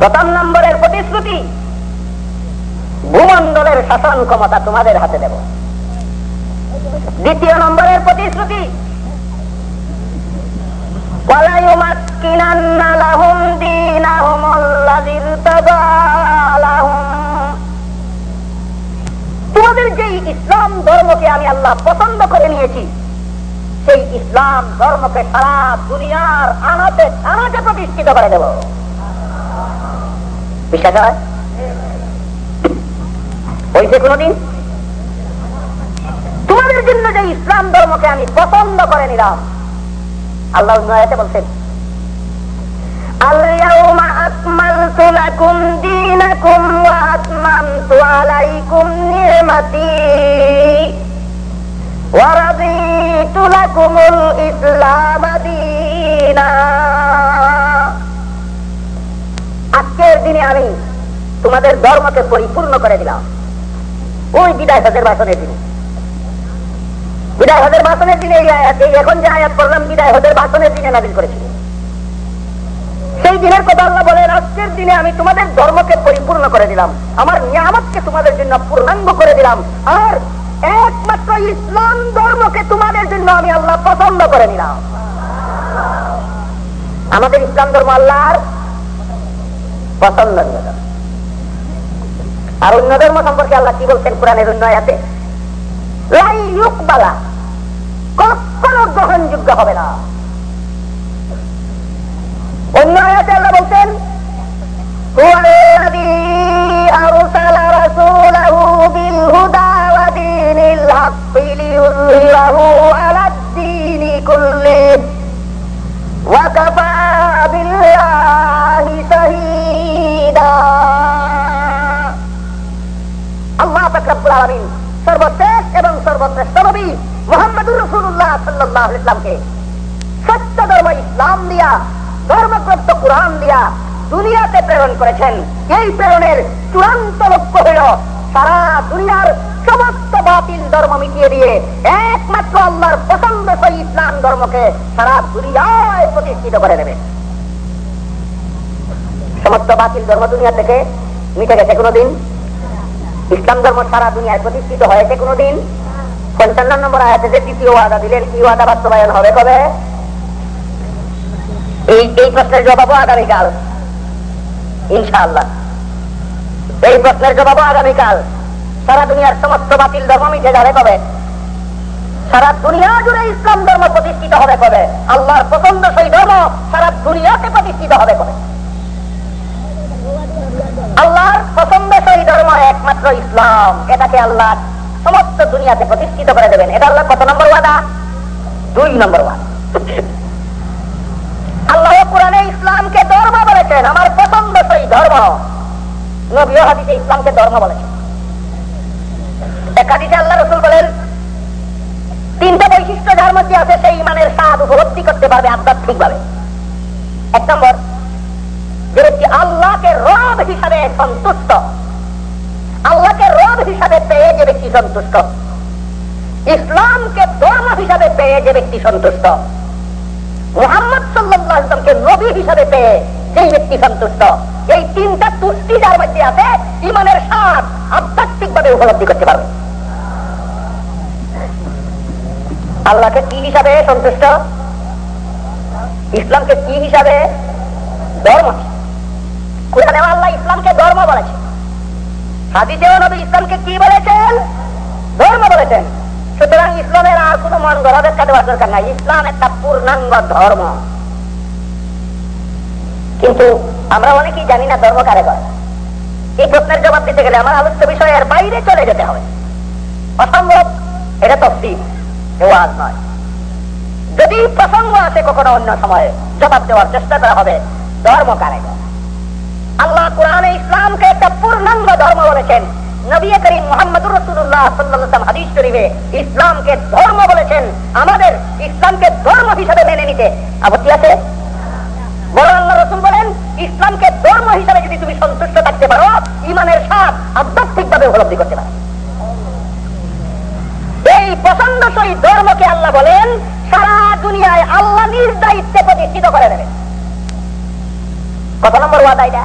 প্রথম নম্বরের প্রতিশ্রুতি ভূমন্ডলের শাসন ক্ষমতা তোমাদের হাতে দেব। দ্বিতীয় নম্বরের প্রতিশ্রুতি তোমাদের যে ইসলাম ধর্মকে আমি আল্লাহ পছন্দ করে নিয়েছি, সেই ইসলাম ধর্মকে সারা দুনিয়ার আনাতে আনাতে প্রতিষ্ঠিত করে দেব। বিশ্বাস হয় হয়েছে কোনদিন তোমাদের জন্য যে ইসলাম ধর্মকে আমি পছন্দ করে নিলাম আল্লাহ উন্নয়তে বলছেন اليوم أكملت لكم دينكم وأتممت عليكم نعمتي ورضيت لكم الإسلام دينا আজকের দিনে আমি তোমাদের ধর্মকে পরিপূর্ণ করে দিলাম। ওই বিদায় হজের বাসনের দিনে। বিদায় হজের বাসনের দিনে এখন যে আয়াত করলাম বিদায় হজের বাসনের দিনে নাজিল করেছিল সেই দিনের কথা আল্লাহ বলেন, আজকের দিনে আমি তোমাদের ধর্মকে পরিপূর্ণ করে দিলাম। আমার নিয়ামতকে তোমাদের জন্য পূর্ণাঙ্গ করে দিলাম। আর একমাত্র ইসলাম ধর্মকে তোমাদের জন্য আমি আল্লাহ পছন্দ করে নিলাম। আমাদের ইসলাম ধর্ম আল্লাহর পছন্দনীয় ধর্ম। আর অন্য ধর্ম সম্পর্কে আল্লাহ কি বলছেন কোরআনের অন্য আয়াতে লাই ইউকবালা কখনো গ্রহণযোগ্য হবে না অন্য আয়াতে আল্লাহ বলছেন هو الذي أرسل رسوله بالهدى ودين الحق ليظهره على الدين كله وكفى بالله ফাকরাবুল আলামিন সর্বশেষ এবং সর্বশ্রেষ্ঠ নবী মোহাম্মদুর রসুল্লাহ সাল্লাহ ইসলামকে সত্য ধর্ম ইসলাম দিয়া ধর্মগ্রস্ত কোরআন দিয়া দুনিয়াতে প্রেরণ করেছেন। এই প্রেরণের চূড়ান্ত লক্ষ্য হল সারা দুনিয়ার সমস্ত বাতিল ধর্ম মিটিয়ে দিয়ে একমাত্র আল্লাহর পছন্দ সেই ইসলাম ধর্মকে সারা দুনিয়ায় প্রতিষ্ঠিত করে দেবে। সমস্ত বাতিল ধর্ম দুনিয়া থেকে মিটে গেছে কোনোদিন? ইসলাম ধর্ম সারা দুনিয়ায় প্রতিষ্ঠিত হয়েছে কোনোদিন? পঞ্চান্ন নম্বর আয়াতে যে তৃতীয় ওয়াদা দিলেন, কি ওয়াদা বাস্তবায়ন হবে কবে? এই এই প্রশ্নের জবাবও আগামীকাল। ইনশাআল্লাহ। এই প্রশ্নের জবাবও আগামীকাল। সারা দুনিয়ার সমস্ত বাতিল ধর্ম মিটে যাবে কবে? সারা দুনিয়া জুড়ে ইসলাম ধর্ম প্রতিষ্ঠিত হবে কবে? আল্লাহর পছন্দ সেই ধর্ম সারা দুনিয়াতে প্রতিষ্ঠিত হবে কবে? আল্লাহর পছন্দ ধর্ম একমাত্র ইসলাম। এটাকে আল্লাহ সমস্ত দুনিয়াতে প্রতিষ্ঠিত করে দেবেন। এটা আল্লাহ কত নম্বর ওয়াদা? দুই নম্বর ওয়াদা। আল্লাহ কোরআনে ইসলামকে ধর্ম বলেছেন, আমার পছন্দ সেই ধর্ম নবীয় হাদিসে ইসলামকে ধর্ম বলেছেন। এক হাদিসে আল্লাহ রসুল বলেন, তিনটা বৈশিষ্ট্য যার মধ্যে আছে, সেই ইমানের স্বাদ উপলব্ধি করতে পারবে আধ্যাত্মিক ভাবে এক নম্বর ব্যক্তি আল্লাহকে রব হিসাবে সন্তুষ্ট? আল্লাহকে রব হিসাবে পেয়ে যে ব্যক্তি সন্তুষ্ট? ইসলামকে ধর্ম হিসাবে পেয়ে যে ব্যক্তি সন্তুষ্ট? মোহাম্মদ সাল্লামকে নবী হিসাবে পেয়ে যেই ব্যক্তি সন্তুষ্ট? এই তিনটা তুষ্টি যার মধ্যে আছে, ইমানের স্বাদ আধ্যাত্মিক ভাবে উপলব্ধি করতে পারবে। আল্লাহকে কি হিসাবে সন্তুষ্ট? ইসলামকে কি হিসাবে? ধর্ম। কোরআনে আল্লাহ ইসলামকে ধর্ম বলেছে। নবী ইসলামকে কি বলেছেন? ধর্ম বলেছেন। সুতরাং ইসলামের আর মন দরকার নাই। ইসলাম একটা পূর্ণাঙ্গ ধর্ম। কিন্তু আমরা অনেকেই জানি না ধর্ম কারে করে এই প্রশ্নের জবাব দিতে গেলে আমার আলোচ্য বাইরে চলে যেতে হবে। অসম্ভব, এটা তফসিল ওয়াজ নয়। যদি প্রসঙ্গ আছে কখনো অন্য সময়ে, জবাব দেওয়ার চেষ্টা করা হবে, ধর্ম কারে করে আল্লাহ কোরআনে ইসলামকে একটা পূর্ণাঙ্গ ধর্ম বলেছেন। ইসলামকে ধর্ম বলেছেন। আমাদের ইসলামকে ধর্ম হিসাবে মেনে নিতে। আপত্তি আছে? আল্লাহ রসুল বলেন, ইসলামকে ধর্ম হিসাবে যদি তুমি সন্তুষ্ট থাকতে পারো ইমানের আধ্যাত্মিক ভাবে উপলব্ধি করতে পারো। এই ধর্মকে আল্লাহ বলেন, সারা দুনিয়ায় আল্লাহ নিজ দায়িত্বে প্রতিষ্ঠিত করে দেবে কত নম্বর ওয়াদা এটা।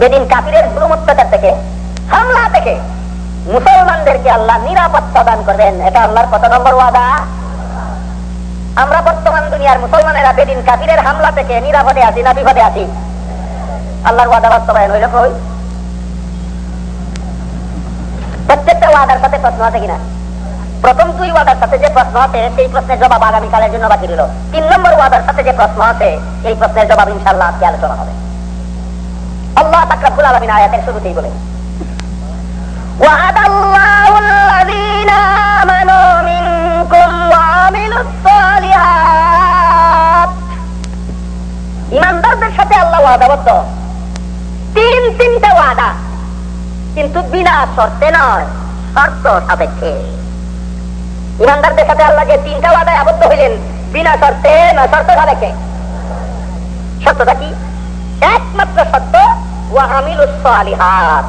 যেদিন কাপিরের অত্যাচার থেকে, হামলা থেকে মুসলমানদেরকে আল্লাহ করবেন। এটা আল্লাহর কত নম্বর ওয়াদা। আমরা বর্তমান দুনিয়ার মুসলমানেরা বেদিন কাপিরের হামলা থেকে নিরাপদে আছি না বিপদে আছি? আল্লাহর ওয়াদা বাস্তবায়ন হইল কই? প্রত্যেকটা ওয়াদার সাথে প্রশ্ন আছে কিনা? প্রথম দুই ওয়াদার সাথে যে প্রশ্ন আছে, সেই প্রশ্নের জবাব আগামীকালের জন্য বাকি রইল। তিন নম্বর ওয়াদার সাথে যে প্রশ্ন আছে এই প্রশ্নের জবাব ইনশাল্লাহ আজকে আলোচনা হবে। আল্লাহ তাকরাবুল আলমিন আয়াতের শুরুতেই বলেন وعد الله الذين آمنوا منكم وعملوا الصالحات ইমানদারদের সাথে আল্লাহ ওয়াদাবদ্ধ তিন তিনটা ওয়াদা কিন্তু বিনা শর্তে নয় শর্ত সাপেক্ষে ইমানদারদের সাথে আল্লাহ যে তিনটা ওয়াদায় আবদ্ধ হইলেন বিনা শর্তে না শর্ত সাপেক্ষে শর্তটা কি একমাত্র সত্য ওয়াহামিলুসালিহাত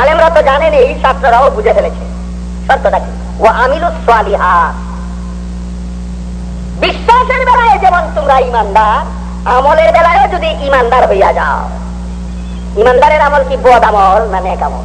আলেমরা তো জানেন এই ছাত্ররাও বুঝে ফেলেছে। শর্তটা কি ওয়াহামিলুসালিহাত বিশ্বাসের বেলায় যেমন তোমরা ইমানদার, আমলের বেলায় যদি ইমানদার হইয়া যাও। ইমানদারের আমল কি বদ আমল না নেক আমল?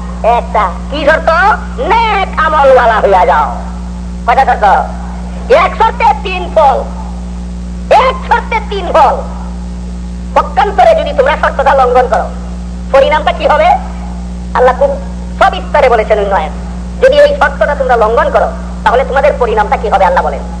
একটা কি শর্ত? নেক আমলওয়ালা হইয়া যাও। কয়টা শর্ত? এক শর্তে তিন ফল। এক শর্তে তিন ফল। পক্ষান্তরে যদি তোমরা শর্তটা লঙ্ঘন করো, পরিণামটা কি হবে? আল্লাহ খুব সবিস্তারে বলেছেন উন্নয়ন। যদি এই শর্তটা তোমরা লঙ্ঘন করো, তাহলে তোমাদের পরিণামটা কি হবে? আল্লাহ বলেন।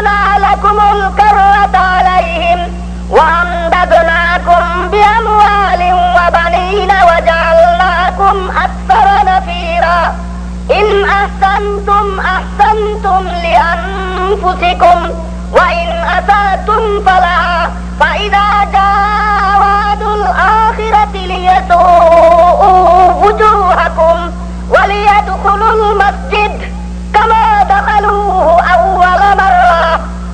رددنا لكم الكرة عليهم وأمددناكم بأموال وبنين وجعلناكم أكثر نفيرا. إن أحسنتم أحسنتم لأنفسكم وإن أسأتم فلها فإذا جاء وعد الآخرة ليسوءوا وجوهكم وليدخلوا المسجد كما دخلوه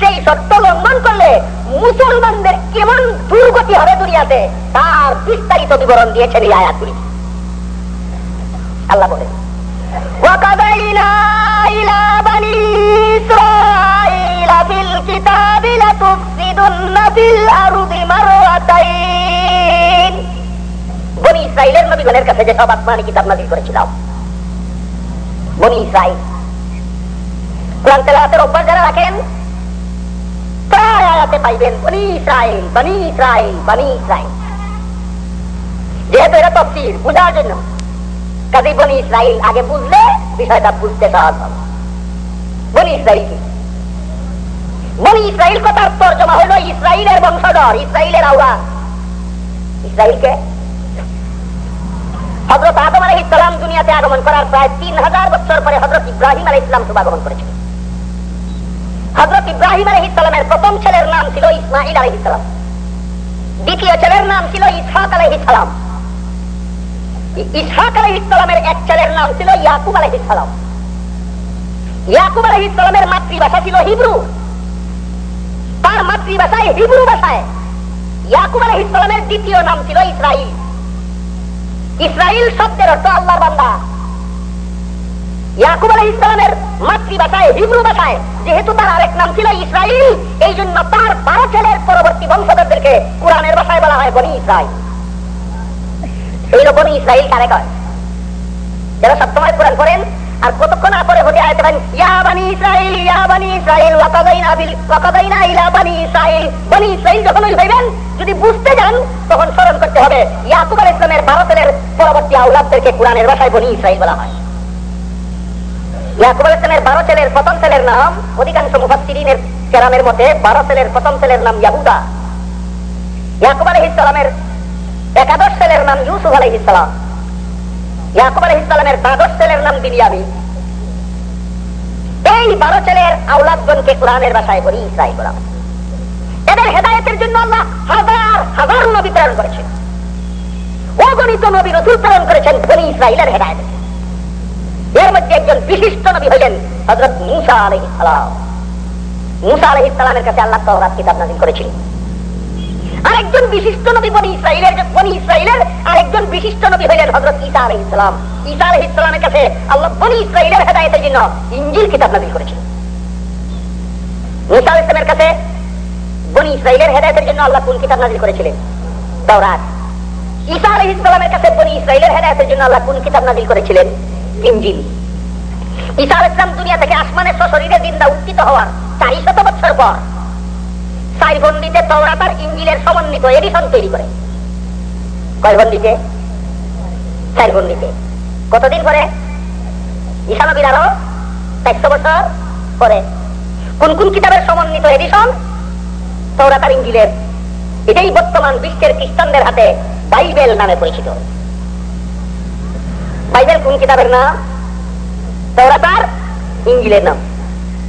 সেই শর্ত লঙ্ঘন করলে মুসলমানদের কেমন দুর্গতি হবে দুনিয়াতে তার বিস্তারিত বিবরণ দিয়েছেন এই আয়াতগুলি আল্লাহ বলেন وقضينا إلى بني إسرائيل في الكتاب لتفسدن في الأرض مرتين বনি ইসরায়েলের নবীগণের কাছে যে সব আসমানি কিতাব নাজিল করেছিলাম বনি ইসরায়েল কোরআন তেলাওয়াতের অভ্যাস যারা রাখেন প্রায় আয়াতে পাইবেন, বনি ইসরায়েল বনি ইসরায়েল বনি ইসরায়েল যেহেতু তফসির, বোঝার জন্য। বনি ইসরায়েল আগে বুঝলে বিষয়টা বুঝতে সহজ হবে। বনি ইসরায়েল কি? বনি ইসরায়েল কথার তর্জমা হলো ইসরায়েলের বংশধর ইসরায়েলের আওরা। ইসরায়েলকে হজরত আদম আলহ ইসলাম দুনিয়াতে আগমন করার প্রায় তিন হাজার বছর পরে হজরত ইব্রাহিম আলহ ইসলাম শুভাগমন করেছিল হজরত ইব্রাহিম আলহ ইসলামের প্রথম ছেলের নাম ছিল ইসমাইল আলহ ইসলাম দ্বিতীয় ছেলের নাম ছিল ইসহাক আলহ ইসলাম ইসহাক আলহ ইসলামের এক ছেলের নাম ছিল ইয়াকুব আলহ ইসলাম ইয়াকুব আলহ ইসলামের মাতৃভাষা ছিল হিব্রু। তার মাতৃভাষায় হিব্রু ভাষায় ইয়াকুব আলহ ইসলামের দ্বিতীয় নাম ছিল ইসরাইল ইসরাইল শব্দের অর্থ আল্লাহর বান্দা। ইয়াকুব আলহ ইসলামের মাতৃভাষায় হিব্রু ভাষায়, যেহেতু তার আরেক নাম ছিল ইসরাইল এই জন্য তার বারো ছেলের পরবর্তী বংশধরদেরকে কোরআনের ভাষায় বলা হয় বনি ইসরাইল। এই রকমই ইসরাইল কারে কয় যারা কোরআন করেন আর কতক্ষণ হতে আয়তে পারেন বানি ইসরাইল ওয়াকাদাইনা বিল ওয়াকাদাইনা বনি ইসরাইল যখন ওই ভাইবেন, যদি বুঝতে যান, তখন স্মরণ করতে হবে, ইয়াকুব আলাইহিস সালামের বারো ছেলের পরবর্তী আওলাদদেরকে কোরআনের ভাষায় বনি ইসরাইল বলা হয়। ইয়াকুব বারো ছেলের প্রথম ছেলের নাম, অধিকাংশ মুফাসসিরিনের কেরামের মধ্যে বারো ছেলের প্রথম ছেলের নাম ইয়াহুদা। ইয়াকুব আলাইহিস সালামের একাদশ ছেলের নাম ইউসুফ আলাইহিস সালাম। ইয়াকুব আলহ ইসলামের দ্বাদশ ছেলের নাম বিনিয়ামি এই বারো ছেলের আউলাদগণকে কোরআনের বলি ইসরাইল বলা হয়। এদের হেদায়তের জন্য আল্লাহ হাজার হাজার নবী প্রেরণ করেছেন। অগণিত নবী রসুল প্রেরণ করেছেন বনি ইসরায়েলের হেদায়ত এর মধ্যে একজন বিশিষ্ট নবী হলেন হজরত মুসা আলহ ইসলাম মুসা আলহ ইসলামের কাছে আল্লাহ তহরাত কিতাব নাজিল করেছিলেন। আরেকজন বিশিষ্ট নবী বনি ইসরায়েলের বনি ইসরায়েলের আরেকজন বিশিষ্ট নবী হইলেন হজরত ঈসা আলহ ইসলাম ঈসা আলহ ইসলামের কাছে আল্লাহ বনি ইসরায়েলের হেদায়তের জন্য ইঞ্জিল কিতাব নাজিল করেছেন মুসা ইসলামের কাছে বনি ইসরায়েলের হেদায়তের জন্য আল্লাহ কোন কিতাব নাজিল করেছিলেন? তাওরাত। ঈসা আলহ ইসলামের কাছে বনি ইসরায়েলের হেদায়তের জন্য আল্লাহ কোন কিতাব নাজিল করেছিলেন? ইসলাম দুনিয়া থেকে সশরীরে জিন্দা উত্থিত হওয়ার চারি শত বছর পর। সমন্বিত এডিশন তৈরি করে। কতদিন পরে? ঈশানবীর আরও চারশো বছর পরে। কোন কোন কিতাবের সমন্বিত এডিশন তওরাত আর ইঞ্জিলের এটাই বর্তমান বিশ্বের খ্রিস্টানদের হাতে বাইবেল নামে পরিচিত। বাইবেল কোন কিতাবের নাম তওরাত আর ইঞ্জিলের নাম